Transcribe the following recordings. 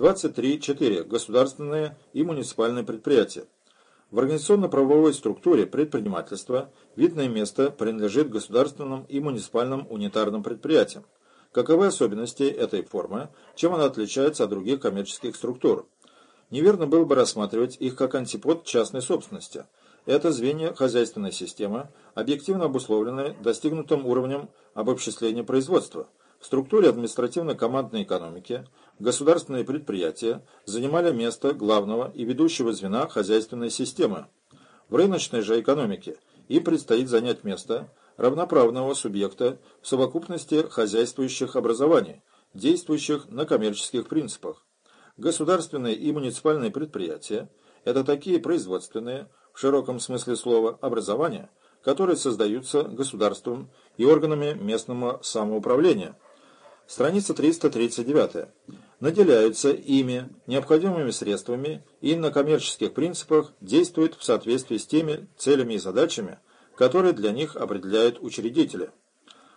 23.4. Государственные и муниципальные предприятия. В организационно-правовой структуре предпринимательства видное место принадлежит государственным и муниципальным унитарным предприятиям. Каковы особенности этой формы, чем она отличается от других коммерческих структур? Неверно было бы рассматривать их как антипод частной собственности. Это звенья хозяйственной системы, объективно обусловленные достигнутым уровнем обобществления производства. В структуре административно-командной экономики государственные предприятия занимали место главного и ведущего звена хозяйственной системы. В рыночной же экономике им предстоит занять место равноправного субъекта в совокупности хозяйствующих образований, действующих на коммерческих принципах. Государственные и муниципальные предприятия – это такие производственные, в широком смысле слова, образования, которые создаются государством и органами местного самоуправления. Страница 339 наделяются ими необходимыми средствами и на коммерческих принципах действуют в соответствии с теми целями и задачами, которые для них определяют учредители.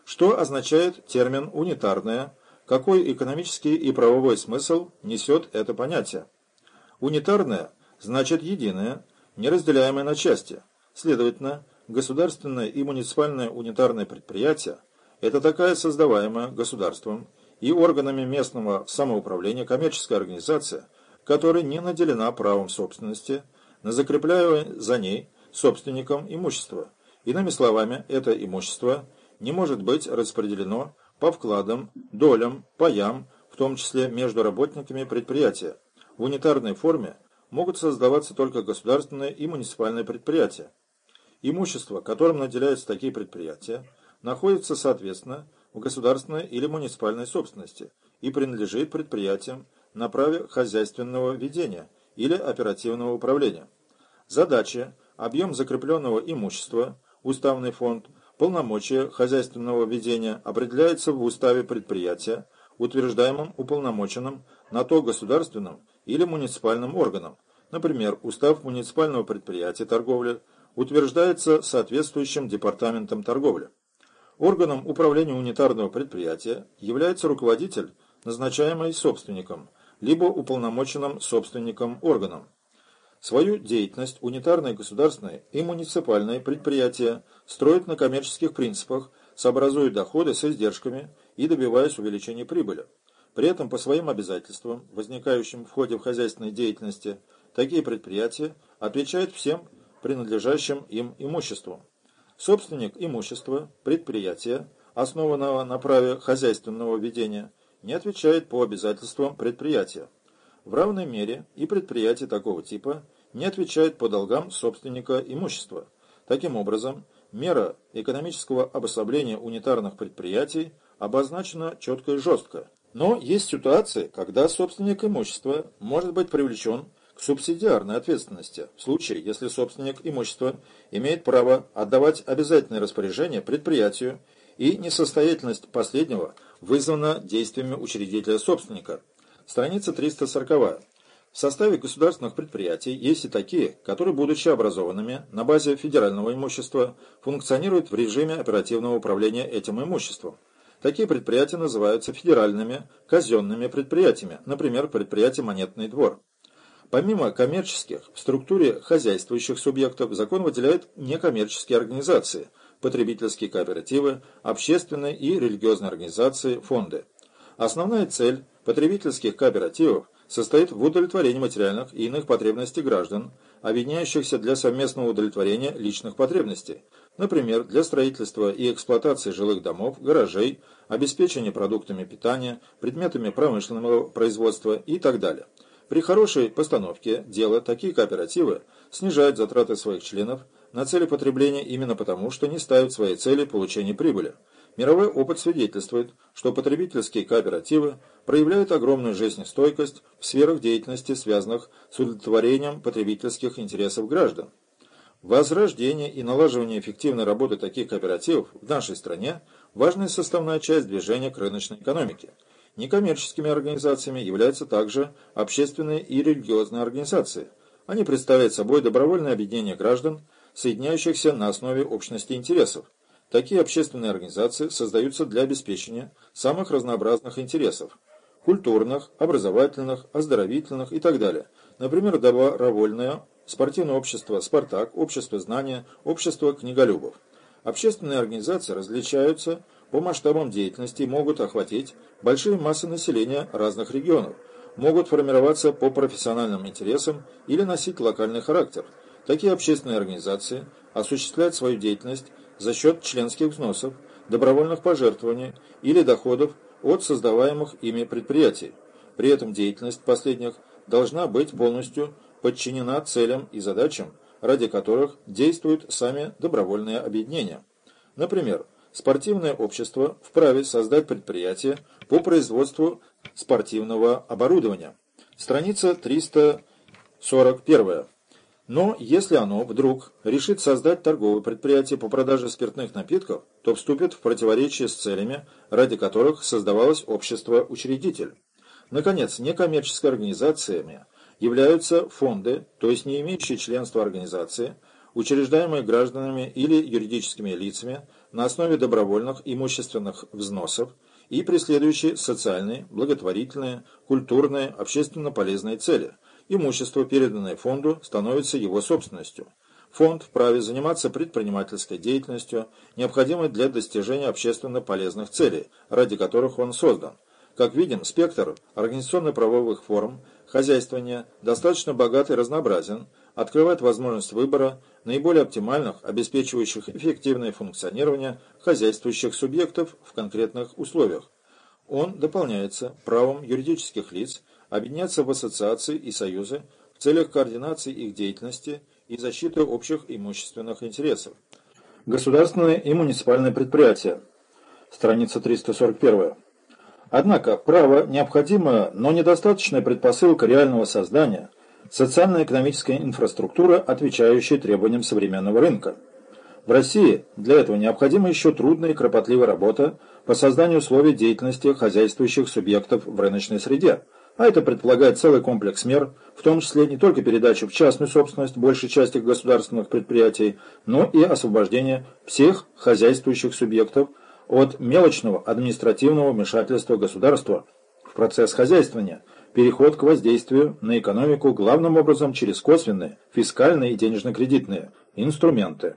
Что означает термин «унитарное», какой экономический и правовой смысл несет это понятие? Унитарное значит единое, неразделяемое на части. Следовательно, государственное и муниципальное унитарное предприятие – это такая создаваемая государством и органами местного самоуправления коммерческая организация, которая не наделена правом собственности, на закрепляя за ней собственником имущества. Иными словами, это имущество не может быть распределено по вкладам, долям, паям, в том числе между работниками предприятия. В унитарной форме могут создаваться только государственные и муниципальные предприятия. Имущество, которым наделяются такие предприятия, находится, соответственно, в государственной или муниципальной собственности и принадлежит предприятиям на праве хозяйственного ведения или оперативного управления. Задачи, объем закрепленного имущества, уставный фонд, полномочия хозяйственного ведения определяются в уставе предприятия, утверждаемом уполномоченным на то государственным или муниципальным органом. Например, устав муниципального предприятия торговли утверждается соответствующим департаментом торговли. Органом управления унитарного предприятия является руководитель, назначаемый собственником, либо уполномоченным собственником органом. Свою деятельность унитарные государственные и муниципальные предприятия строят на коммерческих принципах, сообразуя доходы с издержками и добиваясь увеличения прибыли. При этом по своим обязательствам, возникающим в ходе хозяйственной деятельности, такие предприятия отвечают всем принадлежащим им имуществом. Собственник имущества, предприятия, основанного на праве хозяйственного ведения, не отвечает по обязательствам предприятия. В равной мере и предприятие такого типа не отвечает по долгам собственника имущества. Таким образом, мера экономического обособления унитарных предприятий обозначена четко и жестко. Но есть ситуации, когда собственник имущества может быть привлечен к субсидиарной ответственности, в случае, если собственник имущества имеет право отдавать обязательные распоряжения предприятию и несостоятельность последнего вызвана действиями учредителя-собственника. Страница 340. В составе государственных предприятий есть и такие, которые, будучи образованными на базе федерального имущества, функционируют в режиме оперативного управления этим имуществом. Такие предприятия называются федеральными казенными предприятиями, например, предприятие «Монетный двор». Помимо коммерческих, в структуре хозяйствующих субъектов закон выделяет некоммерческие организации, потребительские кооперативы, общественные и религиозные организации, фонды. Основная цель потребительских кооперативов состоит в удовлетворении материальных и иных потребностей граждан, объединяющихся для совместного удовлетворения личных потребностей, например, для строительства и эксплуатации жилых домов, гаражей, обеспечения продуктами питания, предметами промышленного производства и так далее. При хорошей постановке дела такие кооперативы снижают затраты своих членов на цели потребления именно потому, что не ставят своей цели получения прибыли. Мировой опыт свидетельствует, что потребительские кооперативы проявляют огромную жизнестойкость в сферах деятельности, связанных с удовлетворением потребительских интересов граждан. Возрождение и налаживание эффективной работы таких кооперативов в нашей стране – важная составная часть движения к рыночной экономике – Некоммерческими организациями являются также общественные и религиозные организации. Они представляют собой добровольное объединение граждан, соединяющихся на основе общности интересов. Такие общественные организации создаются для обеспечения самых разнообразных интересов. культурных, образовательных, оздоровительных и так далее. Например, добровольное спортивное общество «Спартак», общество знания, общество книголюбов. Общественные организации различаются по масштабам деятельности могут охватить большие массы населения разных регионов, могут формироваться по профессиональным интересам или носить локальный характер. Такие общественные организации осуществляют свою деятельность за счет членских взносов, добровольных пожертвований или доходов от создаваемых ими предприятий. При этом деятельность последних должна быть полностью подчинена целям и задачам, ради которых действуют сами добровольные объединения. Например, спортивное общество вправе создать предприятие по производству спортивного оборудования. Страница 341. Но если оно вдруг решит создать торговое предприятие по продаже спиртных напитков, то вступит в противоречие с целями, ради которых создавалось общество-учредитель. Наконец, некоммерческими организациями являются фонды, то есть не имеющие членства организации, учреждаемые гражданами или юридическими лицами на основе добровольных имущественных взносов и преследующие социальные, благотворительные, культурные, общественно полезные цели – имущество, переданное фонду, становится его собственностью. Фонд вправе заниматься предпринимательской деятельностью, необходимой для достижения общественно полезных целей, ради которых он создан. Как видим, спектр организационно-правовых форм хозяйствования достаточно богат и разнообразен, открывает возможность выбора наиболее оптимальных, обеспечивающих эффективное функционирование хозяйствующих субъектов в конкретных условиях. Он дополняется правом юридических лиц объединяться в ассоциации и союзы в целях координации их деятельности и защиты общих имущественных интересов. Государственные и муниципальные предприятия. Страница 341. Однако право необходимая, но недостаточная предпосылка реального создания социально-экономической инфраструктуры, отвечающей требованиям современного рынка. В России для этого необходима еще трудная и кропотливая работа по созданию условий деятельности хозяйствующих субъектов в рыночной среде, а это предполагает целый комплекс мер, в том числе не только передачу в частную собственность большей части государственных предприятий, но и освобождение всех хозяйствующих субъектов от мелочного административного вмешательства государства в процесс хозяйствования, переход к воздействию на экономику главным образом через косвенные, фискальные и денежно-кредитные инструменты.